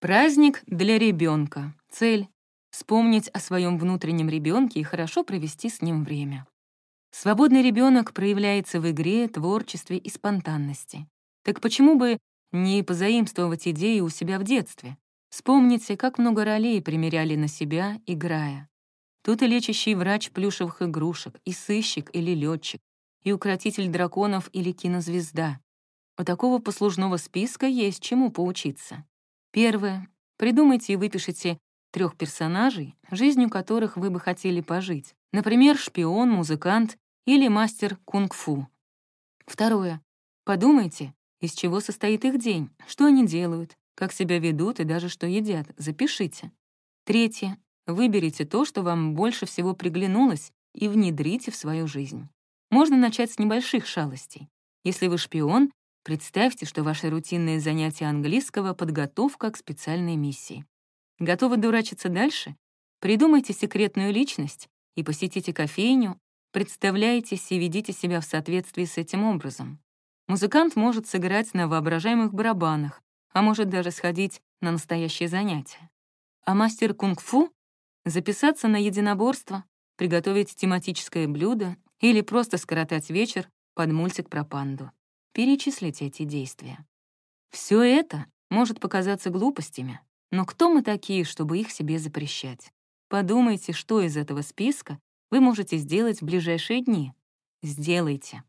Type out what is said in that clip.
Праздник для ребенка. Цель — вспомнить о своем внутреннем ребенке и хорошо провести с ним время. Свободный ребенок проявляется в игре, творчестве и спонтанности. Так почему бы не позаимствовать идеи у себя в детстве? Вспомните, как много ролей примеряли на себя, играя. Тут и лечащий врач плюшевых игрушек, и сыщик или летчик, и укротитель драконов или кинозвезда. У такого послужного списка есть чему поучиться. Первое. Придумайте и выпишите трех персонажей, жизнью которых вы бы хотели пожить. Например, шпион, музыкант или мастер кунг-фу. Второе. Подумайте, из чего состоит их день, что они делают, как себя ведут и даже что едят. Запишите. Третье. Выберите то, что вам больше всего приглянулось, и внедрите в свою жизнь. Можно начать с небольших шалостей. Если вы шпион, представьте, что ваши рутинные занятия английского — подготовка к специальной миссии. Готовы дурачиться дальше? Придумайте секретную личность и посетите кофейню, представляйтесь и ведите себя в соответствии с этим образом. Музыкант может сыграть на воображаемых барабанах, а может даже сходить на настоящее занятие. А мастер кунг-фу — записаться на единоборство, приготовить тематическое блюдо или просто скоротать вечер под мультик про панду. Перечислите эти действия. Все это может показаться глупостями, но кто мы такие, чтобы их себе запрещать? Подумайте, что из этого списка вы можете сделать в ближайшие дни. Сделайте.